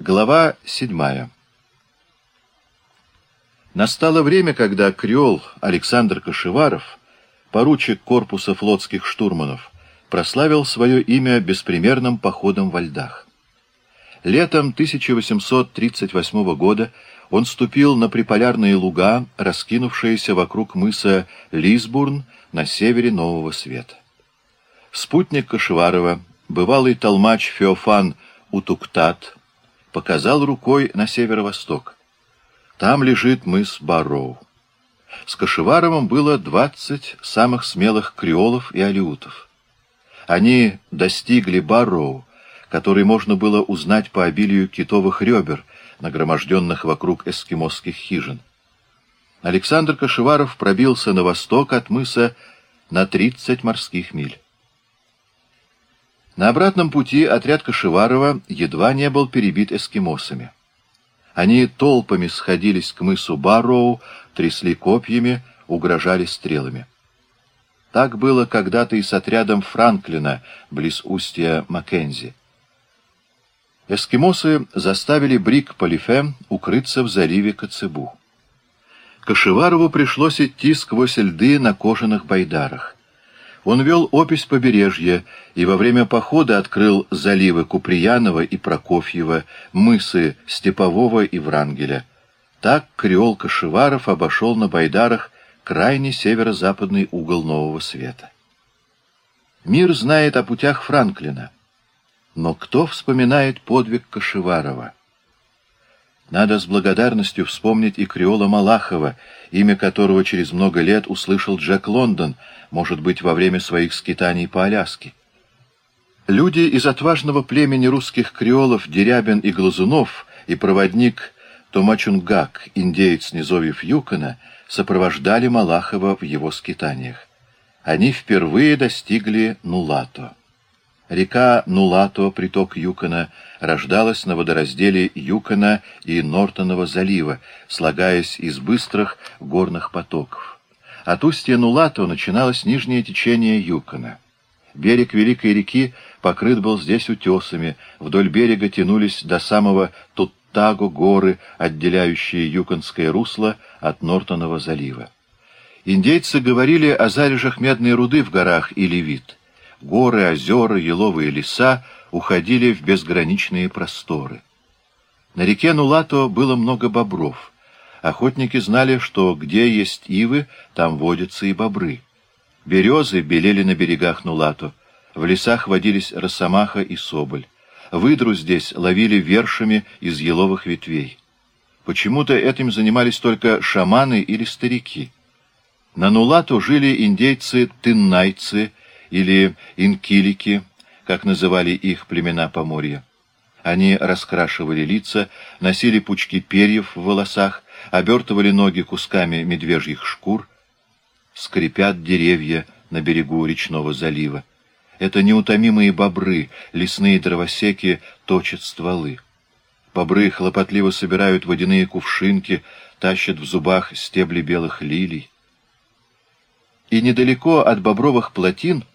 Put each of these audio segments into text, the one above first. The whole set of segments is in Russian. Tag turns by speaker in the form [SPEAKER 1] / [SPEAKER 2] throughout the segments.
[SPEAKER 1] Глава седьмая. Настало время, когда креол Александр Кашеваров, поручик корпуса флотских штурманов, прославил свое имя беспримерным походом во льдах. Летом 1838 года он ступил на приполярные луга, раскинувшиеся вокруг мыса Лисбурн на севере Нового Света. Спутник Кашеварова, бывалый толмач Феофан Утуктат, показал рукой на северо-восток. Там лежит мыс Барроу. С Кашеваровым было двадцать самых смелых креолов и алиутов. Они достигли Барроу, который можно было узнать по обилию китовых ребер, нагроможденных вокруг эскимосских хижин. Александр Кашеваров пробился на восток от мыса на 30 морских миль. На обратном пути отряд Кашеварова едва не был перебит эскимосами. Они толпами сходились к мысу Барроу, трясли копьями, угрожали стрелами. Так было когда-то и с отрядом Франклина близ устья Маккензи. Эскимосы заставили Брик Полифем укрыться в заливе Коцебу. Кашеварову пришлось идти сквозь льды на кожаных байдарах. Он вел опись побережья и во время похода открыл заливы Куприянова и Прокофьева, мысы Степового и Врангеля. Так креол Кашеваров обошел на Байдарах крайний северо-западный угол Нового Света. Мир знает о путях Франклина, но кто вспоминает подвиг Кашеварова? Надо с благодарностью вспомнить и Креола Малахова, имя которого через много лет услышал Джек Лондон, может быть, во время своих скитаний по Аляске. Люди из отважного племени русских креолов Дерябин и Глазунов и проводник Томачунгак, индеец низовьев Юкона, сопровождали Малахова в его скитаниях. Они впервые достигли Нулато. Река Нулато, приток Юкона, рождалась на водоразделе Юкона и Нортонова залива, слагаясь из быстрых горных потоков. От устья Нулато начиналось нижнее течение Юкона. Берег Великой реки покрыт был здесь утесами, вдоль берега тянулись до самого Туттаго горы, отделяющие Юконское русло от Нортонова залива. Индейцы говорили о залежах медной руды в горах и левит горы, озера, еловые леса уходили в безграничные просторы. На реке Нулато было много бобров. Охотники знали, что где есть ивы, там водятся и бобры. Березы белели на берегах Нулато, в лесах водились росомаха и соболь. Выдру здесь ловили вершами из еловых ветвей. Почему-то этим занимались только шаманы или старики. На Нулато жили индейцы-тыннайцы, или инкилики, как называли их племена Поморья. Они раскрашивали лица, носили пучки перьев в волосах, обертывали ноги кусками медвежьих шкур, скрипят деревья на берегу речного залива. Это неутомимые бобры, лесные дровосеки точат стволы. Бобры хлопотливо собирают водяные кувшинки, тащат в зубах стебли белых лилий. И недалеко от бобровых плотин —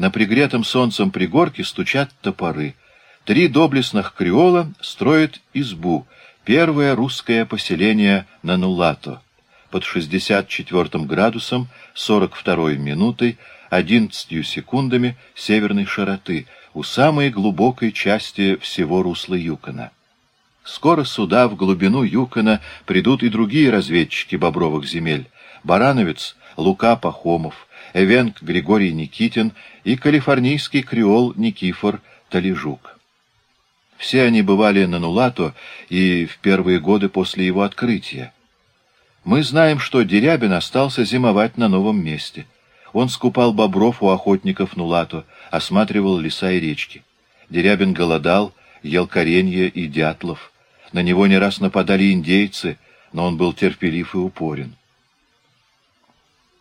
[SPEAKER 1] на пригретом солнцем пригорке стучат топоры. Три доблестных креола строят избу, первое русское поселение на Нулато, под 64 градусом 42 минутой 11 секундами северной широты, у самой глубокой части всего русла Юкона. Скоро сюда, в глубину Юкона, придут и другие разведчики бобровых земель. Барановец Лука Пахомов, Эвенк Григорий Никитин и калифорнийский креол Никифор Талижук. Все они бывали на Нулато и в первые годы после его открытия. Мы знаем, что Дерябин остался зимовать на новом месте. Он скупал бобров у охотников Нулато, осматривал леса и речки. Дерябин голодал, ел коренья и дятлов. На него не раз нападали индейцы, но он был терпелив и упорен.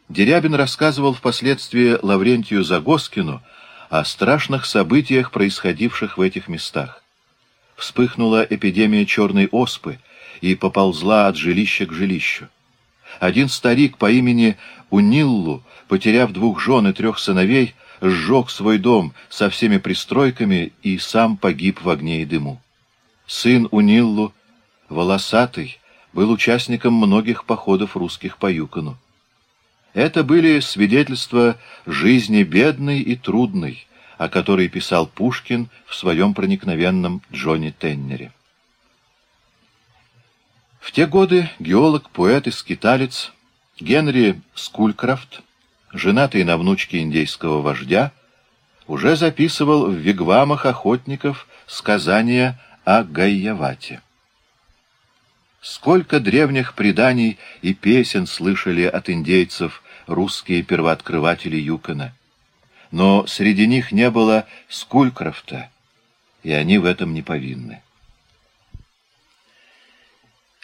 [SPEAKER 1] Дерябин рассказывал впоследствии Лаврентию Загоскину о страшных событиях, происходивших в этих местах. Вспыхнула эпидемия черной оспы и поползла от жилища к жилищу. Один старик по имени Униллу, потеряв двух жен и трех сыновей, сжег свой дом со всеми пристройками и сам погиб в огне и дыму. сын Униллу, волосатый, был участником многих походов русских по Юкону. Это были свидетельства жизни бедной и трудной, о которой писал Пушкин в своем проникновенном Джонни Теннере. В те годы геолог, поэт и скиталец Генри Скулькрафт, женатый на внучке индейского вождя, уже записывал в вигвамах охотников сказания о Гайявате. Сколько древних преданий и песен слышали от индейцев русские первооткрыватели Юкона. Но среди них не было Скулькрафта, и они в этом не повинны.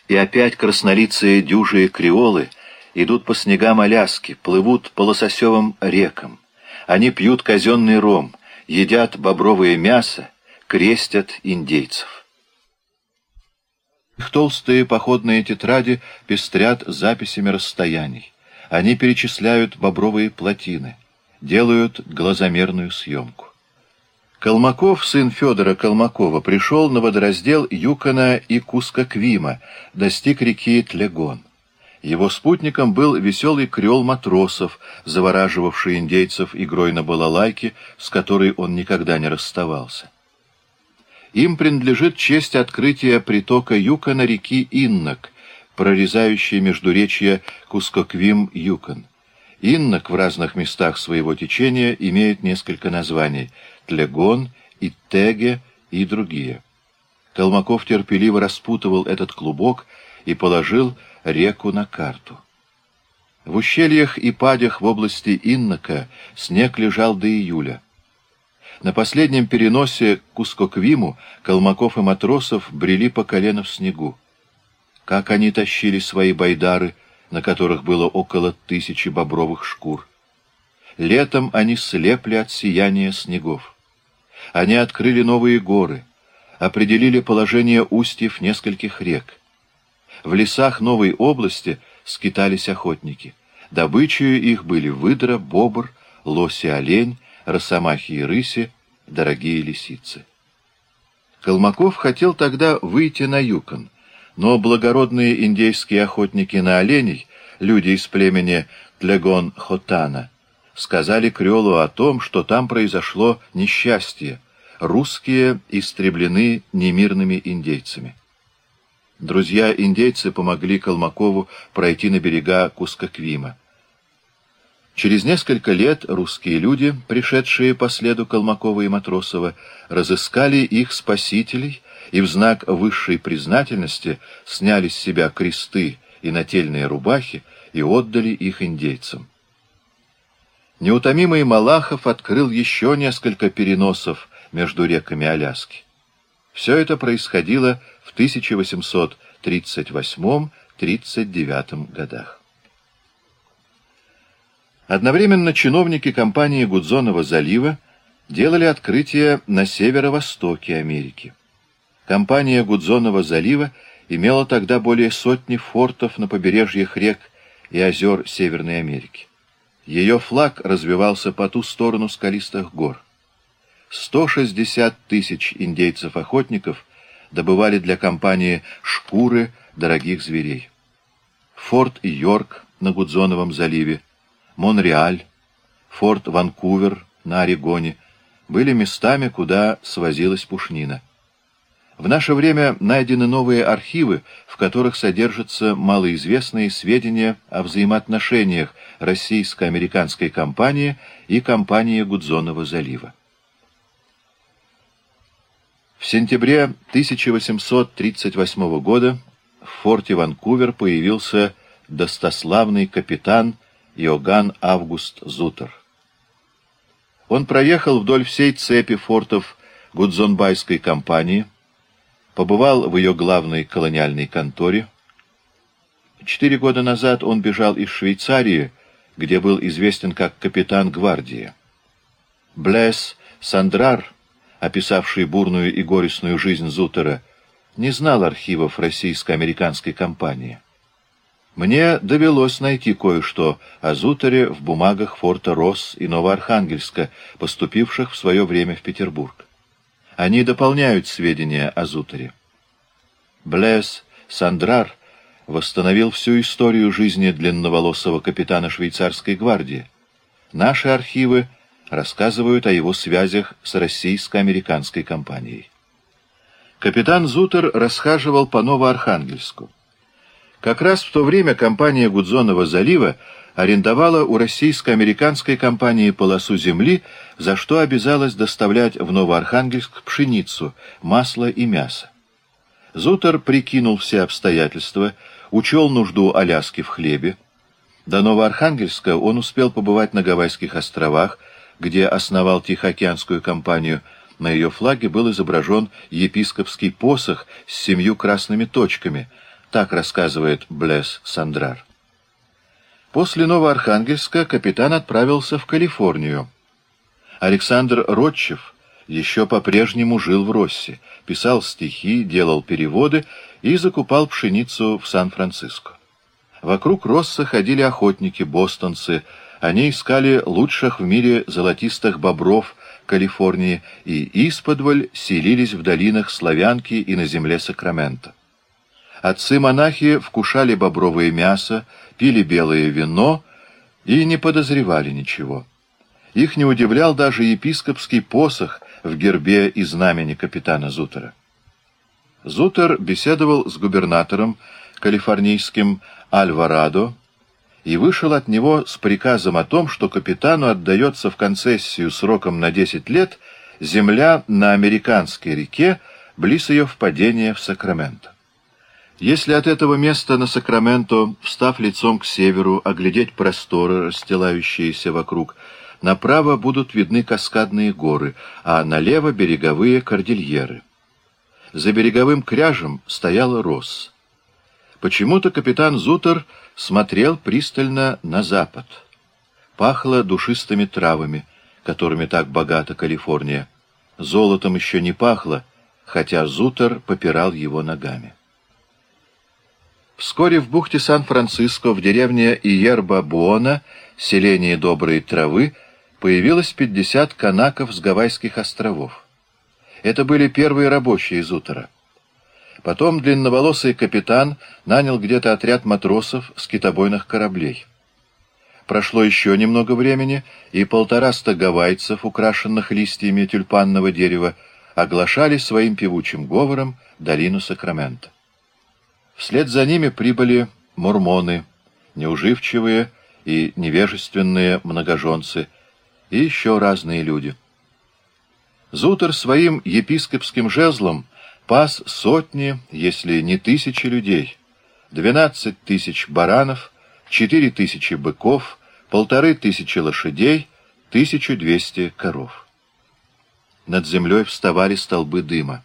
[SPEAKER 1] И опять краснолицые дюжие креолы идут по снегам Аляски, плывут по лососевым рекам. Они пьют казенный ром, едят бобровое мясо, крестят индейцев. Их толстые походные тетради пестрят записями расстояний. Они перечисляют бобровые плотины, делают глазомерную съемку. Колмаков, сын Федора Колмакова, пришел на водораздел Юкона и Кускаквима, достиг реки Тлегон. Его спутником был веселый крел матросов, завораживавший индейцев игрой на балалайке, с которой он никогда не расставался. Им принадлежит честь открытия притока Юкона реки Иннок, прорезающей междуречье Кускоквим-Юкон. Иннок в разных местах своего течения имеет несколько названий — Тлегон, Иттеге и другие. Колмаков терпеливо распутывал этот клубок и положил реку на карту. В ущельях и падях в области Иннока снег лежал до июля. На последнем переносе к Кускоквиму Колмаков и Матросов брели по колено в снегу. Как они тащили свои байдары, на которых было около тысячи бобровых шкур. Летом они слепли от сияния снегов. Они открыли новые горы, определили положение устьев нескольких рек. В лесах новой области скитались охотники. Добычей их были выдра, бобр, лось и олень, росомахи и рыси, дорогие лисицы. Колмаков хотел тогда выйти на Юкон, но благородные индейские охотники на оленей, люди из племени Тлегон-Хотана, сказали Крёлу о том, что там произошло несчастье, русские истреблены немирными индейцами. Друзья-индейцы помогли Колмакову пройти на берега Кускаквима. Через несколько лет русские люди, пришедшие по следу Колмакова и Матросова, разыскали их спасителей и в знак высшей признательности сняли с себя кресты и нательные рубахи и отдали их индейцам. Неутомимый Малахов открыл еще несколько переносов между реками Аляски. Все это происходило в 1838-39 годах. Одновременно чиновники компании Гудзонова залива делали открытия на северо-востоке Америки. Компания Гудзонова залива имела тогда более сотни фортов на побережьях рек и озер Северной Америки. Ее флаг развивался по ту сторону скалистых гор. 160 тысяч индейцев-охотников добывали для компании шкуры дорогих зверей. Форт Йорк на Гудзоновом заливе Монреаль, форт Ванкувер на Орегоне были местами, куда свозилась пушнина. В наше время найдены новые архивы, в которых содержатся малоизвестные сведения о взаимоотношениях российско-американской компании и компании Гудзонова залива. В сентябре 1838 года в форте Ванкувер появился достославный капитан Иоганн Август Зутер. Он проехал вдоль всей цепи фортов Гудзонбайской компании, побывал в ее главной колониальной конторе. Четыре года назад он бежал из Швейцарии, где был известен как капитан гвардии. Блесс Сандрар, описавший бурную и горестную жизнь Зутера, не знал архивов российско-американской компании. Мне довелось найти кое-что о Зутере в бумагах форта Росс и Новоархангельска, поступивших в свое время в Петербург. Они дополняют сведения о Зутере. Блэс Сандрар восстановил всю историю жизни длинноволосого капитана швейцарской гвардии. Наши архивы рассказывают о его связях с российско-американской компанией. Капитан Зутер расхаживал по Новоархангельску. Как раз в то время компания Гудзонова залива арендовала у российско-американской компании полосу земли, за что обязалась доставлять в Новоархангельск пшеницу, масло и мясо. Зутер прикинул все обстоятельства, учел нужду Аляски в хлебе. До Новоархангельска он успел побывать на Гавайских островах, где основал Тихоокеанскую компанию. На ее флаге был изображен епископский посох с семью красными точками. Так рассказывает Блесс Сандрар. После Новоархангельска капитан отправился в Калифорнию. Александр Ротчев еще по-прежнему жил в Россе, писал стихи, делал переводы и закупал пшеницу в Сан-Франциско. Вокруг Росса ходили охотники, бостонцы, они искали лучших в мире золотистых бобров Калифорнии и исподволь селились в долинах Славянки и на земле Сакрамента. Отцы-монахи вкушали бобровое мясо, пили белое вино и не подозревали ничего. Их не удивлял даже епископский посох в гербе и знамени капитана Зутера. Зутер беседовал с губернатором калифорнийским Альварадо, и вышел от него с приказом о том, что капитану отдается в концессию сроком на 10 лет земля на Американской реке, близ ее впадения в Сакраменто. Если от этого места на Сакраменто, встав лицом к северу, оглядеть просторы, расстилающиеся вокруг, направо будут видны каскадные горы, а налево береговые кордильеры. За береговым кряжем стояла Росс. Почему-то капитан Зутер смотрел пристально на запад. Пахло душистыми травами, которыми так богата Калифорния. Золотом еще не пахло, хотя Зутер попирал его ногами. Вскоре в бухте Сан-Франциско, в деревне Иерба-Буона, селении Доброй Травы, появилось 50 канаков с Гавайских островов. Это были первые рабочие из Утора. Потом длинноволосый капитан нанял где-то отряд матросов с китобойных кораблей. Прошло еще немного времени, и полтораста гавайцев, украшенных листьями тюльпанного дерева, оглашали своим певучим говором долину Сакрамента. Вслед за ними прибыли мормоны, неуживчивые и невежественные многоженцы, и еще разные люди. Зутер своим епископским жезлом пас сотни, если не тысячи людей, двенадцать тысяч баранов, четыре тысячи быков, полторы тысячи лошадей, тысячу двести коров. Над землей вставали столбы дыма.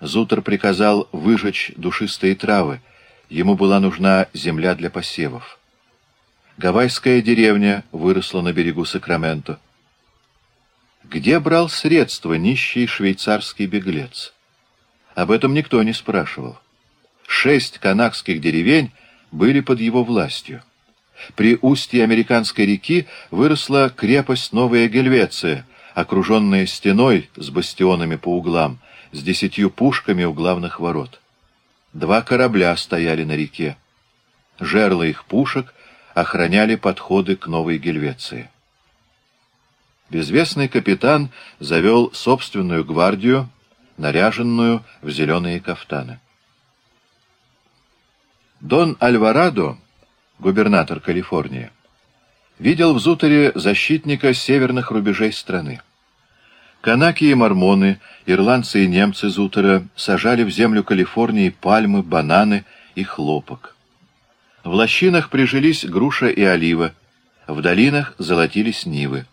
[SPEAKER 1] Зутер приказал выжечь душистые травы, ему была нужна земля для посевов. Гавайская деревня выросла на берегу Сакраменто. Где брал средства нищий швейцарский беглец? Об этом никто не спрашивал. Шесть канакских деревень были под его властью. При устье Американской реки выросла крепость Новая Гельвеция, окруженная стеной с бастионами по углам, с десятью пушками у главных ворот. Два корабля стояли на реке. Жерла их пушек охраняли подходы к Новой Гельвеции. Безвестный капитан завел собственную гвардию, наряженную в зеленые кафтаны. Дон Альварадо, губернатор Калифорнии, видел в Зутере защитника северных рубежей страны. Канаки и мормоны, ирландцы и немцы Зутера сажали в землю Калифорнии пальмы, бананы и хлопок. В лощинах прижились груша и олива, в долинах золотились нивы.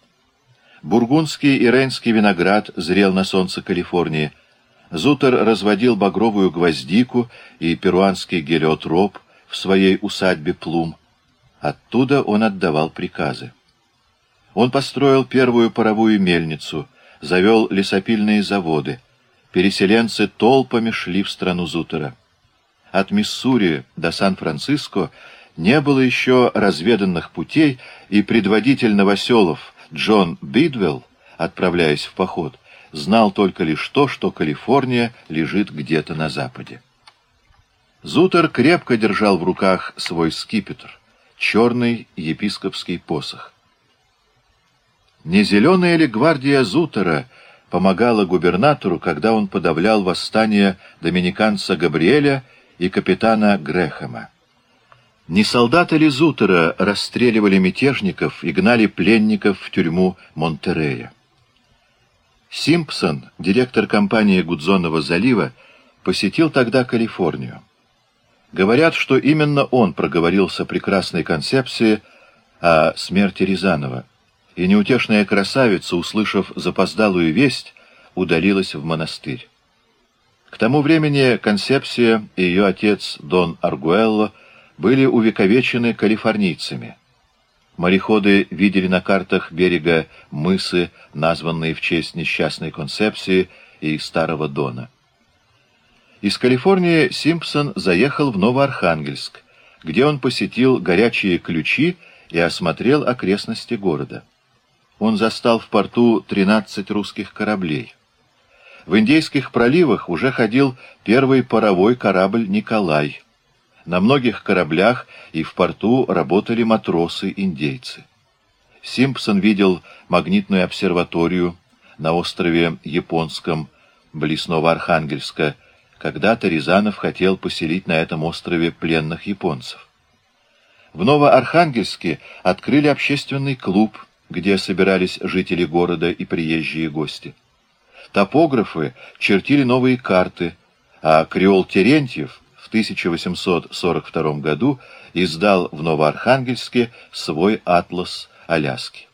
[SPEAKER 1] Бургундский и рейнский виноград зрел на солнце Калифорнии — Зутер разводил багровую гвоздику и перуанский гелиотроп в своей усадьбе Плум. Оттуда он отдавал приказы. Он построил первую паровую мельницу, завел лесопильные заводы. Переселенцы толпами шли в страну Зутера. От Миссури до Сан-Франциско не было еще разведанных путей, и предводитель новоселов Джон Бидвелл, отправляясь в поход, знал только лишь то, что Калифорния лежит где-то на западе. Зутер крепко держал в руках свой скипетр, черный епископский посох. Не зеленая ли гвардия Зутера помогала губернатору, когда он подавлял восстание доминиканца Габриэля и капитана Грехема? Не солдаты ли Зутера расстреливали мятежников и гнали пленников в тюрьму Монтерея? Симпсон, директор компании Гудзонного залива, посетил тогда Калифорнию. Говорят, что именно он проговорился прекрасной концепции о смерти Рязанова, и неутешная красавица, услышав запоздалую весть, удалилась в монастырь. К тому времени концепция и ее отец Дон Аргуэлло были увековечены калифорнийцами. Мореходы видели на картах берега мысы, названные в честь несчастной концепции и Старого Дона. Из Калифорнии Симпсон заехал в Новоархангельск, где он посетил горячие ключи и осмотрел окрестности города. Он застал в порту 13 русских кораблей. В Индейских проливах уже ходил первый паровой корабль «Николай», на многих кораблях и в порту работали матросы-индейцы. Симпсон видел магнитную обсерваторию на острове Японском, близ Новоархангельска. Когда-то Рязанов хотел поселить на этом острове пленных японцев. В Новоархангельске открыли общественный клуб, где собирались жители города и приезжие гости. Топографы чертили новые карты, а Креол Терентьев — в 1842 году издал в Новоархангельске свой атлас Аляски.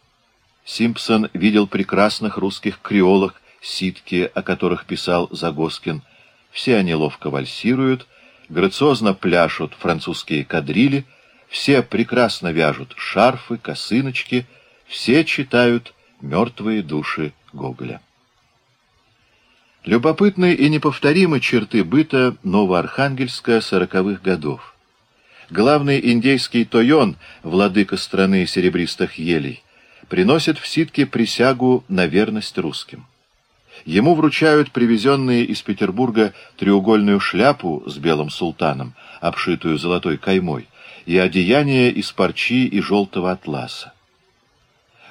[SPEAKER 1] Симпсон видел прекрасных русских креолок, ситки, о которых писал Загоскин. Все они ловко вальсируют, грациозно пляшут французские кадрили, все прекрасно вяжут шарфы, косыночки, все читают «Мертвые души» Гоголя. Любопытны и неповторимы черты быта Новоархангельска сороковых годов. Главный индейский Тойон, владыка страны серебристых елей, приносит в ситке присягу на верность русским. Ему вручают привезенные из Петербурга треугольную шляпу с белым султаном, обшитую золотой каймой, и одеяние из парчи и желтого атласа.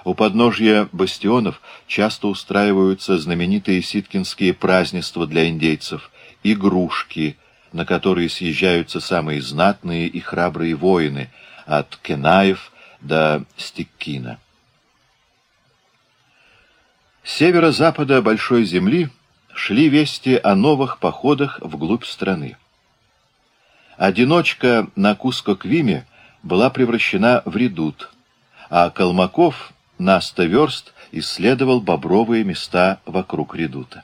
[SPEAKER 1] У подножья бастионов часто устраиваются знаменитые ситкинские празднества для индейцев, игрушки, на которые съезжаются самые знатные и храбрые воины, от Кенаев до Стиккина. С северо-запада Большой Земли шли вести о новых походах вглубь страны. Одиночка на Куско-Квиме была превращена в редут, а Калмаков на сто верст исследовал бобровые места вокруг редута.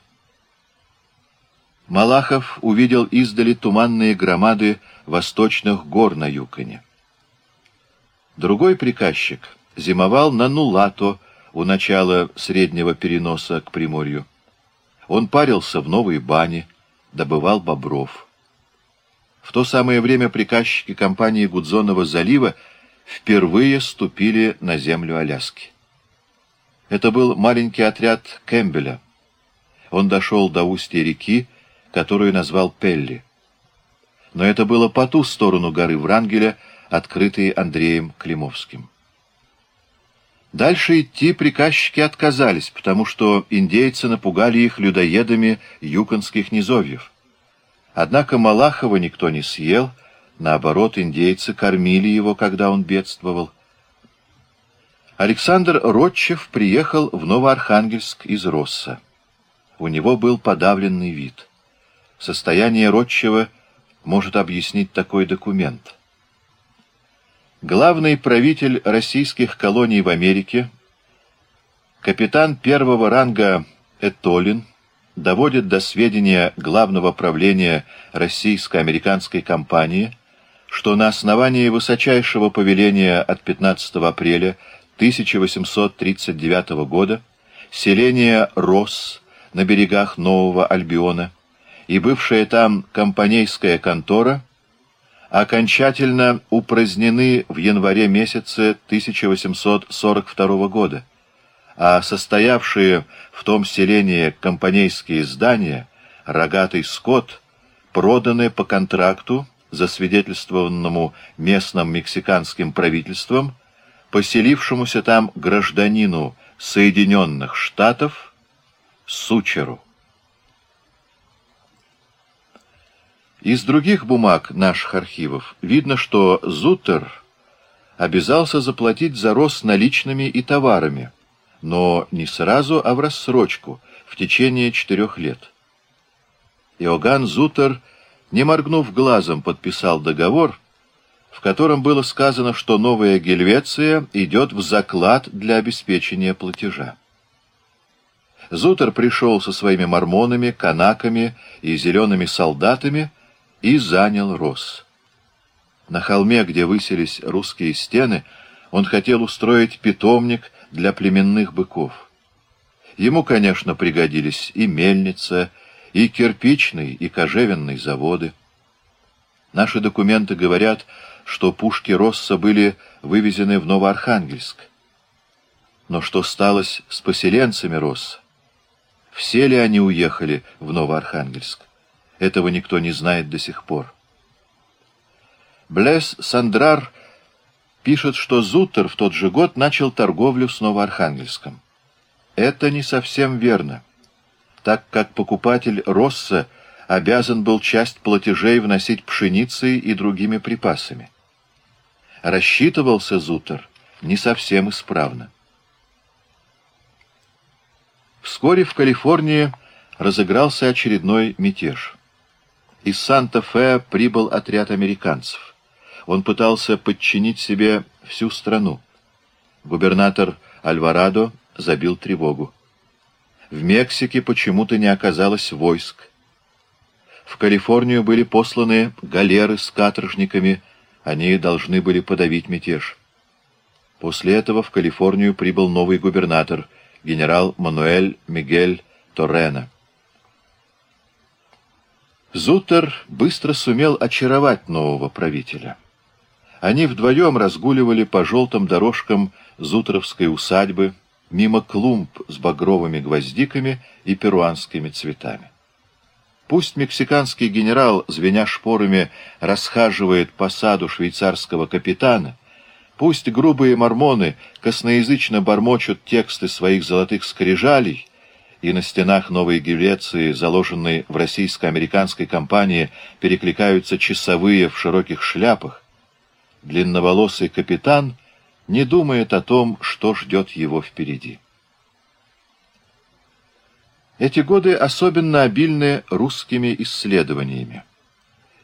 [SPEAKER 1] Малахов увидел издали туманные громады восточных гор на Юконе. Другой приказчик зимовал на Нулато у начала среднего переноса к Приморью. Он парился в новой бане, добывал бобров. В то самое время приказчики компании Гудзонова залива впервые ступили на землю Аляски. Это был маленький отряд Кэмпбеля. Он дошел до устья реки, которую назвал Пелли. Но это было по ту сторону горы Врангеля, открытой Андреем Климовским. Дальше идти приказчики отказались, потому что индейцы напугали их людоедами юконских низовьев. Однако Малахова никто не съел, наоборот, индейцы кормили его, когда он бедствовал. Александр Ротчев приехал в Новоархангельск из Росса. У него был подавленный вид. Состояние Ротчева может объяснить такой документ. Главный правитель российских колоний в Америке, капитан первого ранга Этолин, доводит до сведения Главного правления российско-американской компании, что на основании высочайшего повеления от 15 апреля 1839 года селение Росс на берегах Нового Альбиона и бывшая там компанейская контора окончательно упразднены в январе месяце 1842 года, а состоявшие в том селении компанейские здания, рогатый скот, проданы по контракту засвидетельствованному местным мексиканским правительством, поселившемуся там гражданину Соединенных Штатов Сучеру. Из других бумаг наших архивов видно, что Зутер обязался заплатить за рост наличными и товарами, но не сразу, а в рассрочку, в течение четырех лет. Иоганн Зутер, не моргнув глазом, подписал договор, в котором было сказано, что Новая Гельвеция идет в заклад для обеспечения платежа. Зутер пришел со своими мормонами, канаками и зелеными солдатами и занял Рос. На холме, где высились русские стены, он хотел устроить питомник для племенных быков. Ему, конечно, пригодились и мельница, и кирпичный, и кожевенный заводы. Наши документы говорят, что пушки Росса были вывезены в Новоархангельск. Но что сталось с поселенцами Росса? Все ли они уехали в Новоархангельск? Этого никто не знает до сих пор. Блес Сандрар пишет, что Зутер в тот же год начал торговлю с Новоархангельском. Это не совсем верно, так как покупатель Росса обязан был часть платежей вносить пшеницей и другими припасами. Рассчитывался Зутер не совсем исправно. Вскоре в Калифорнии разыгрался очередной мятеж. Из Санта-Фе прибыл отряд американцев. Он пытался подчинить себе всю страну. Губернатор Альварадо забил тревогу. В Мексике почему-то не оказалось войск. В Калифорнию были посланы галеры с каторжниками, они должны были подавить мятеж. После этого в Калифорнию прибыл новый губернатор, генерал Мануэль Мигель Торрена. Зутер быстро сумел очаровать нового правителя. Они вдвоем разгуливали по желтым дорожкам Зутеровской усадьбы, мимо клумб с багровыми гвоздиками и перуанскими цветами. Пусть мексиканский генерал, звеня шпорами, расхаживает по саду швейцарского капитана, пусть грубые мормоны косноязычно бормочут тексты своих золотых скрижалей, и на стенах Новой Греции, заложенной в российско-американской компании, перекликаются часовые в широких шляпах, длинноволосый капитан не думает о том, что ждет его впереди. Эти годы особенно обильны русскими исследованиями.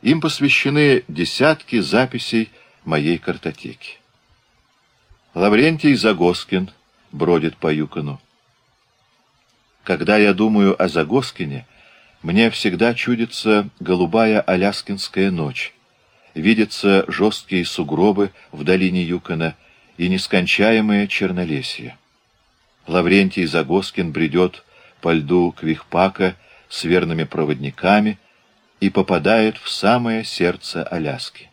[SPEAKER 1] Им посвящены десятки записей моей картотеки. Лаврентий Загоскин бродит по Юкону. Когда я думаю о Загоскине, мне всегда чудится голубая аляскинская ночь, видятся жесткие сугробы в долине Юкона и нескончаемое чернолесье. Лаврентий Загоскин бредет по льду Квихпака с верными проводниками и попадает в самое сердце Аляски.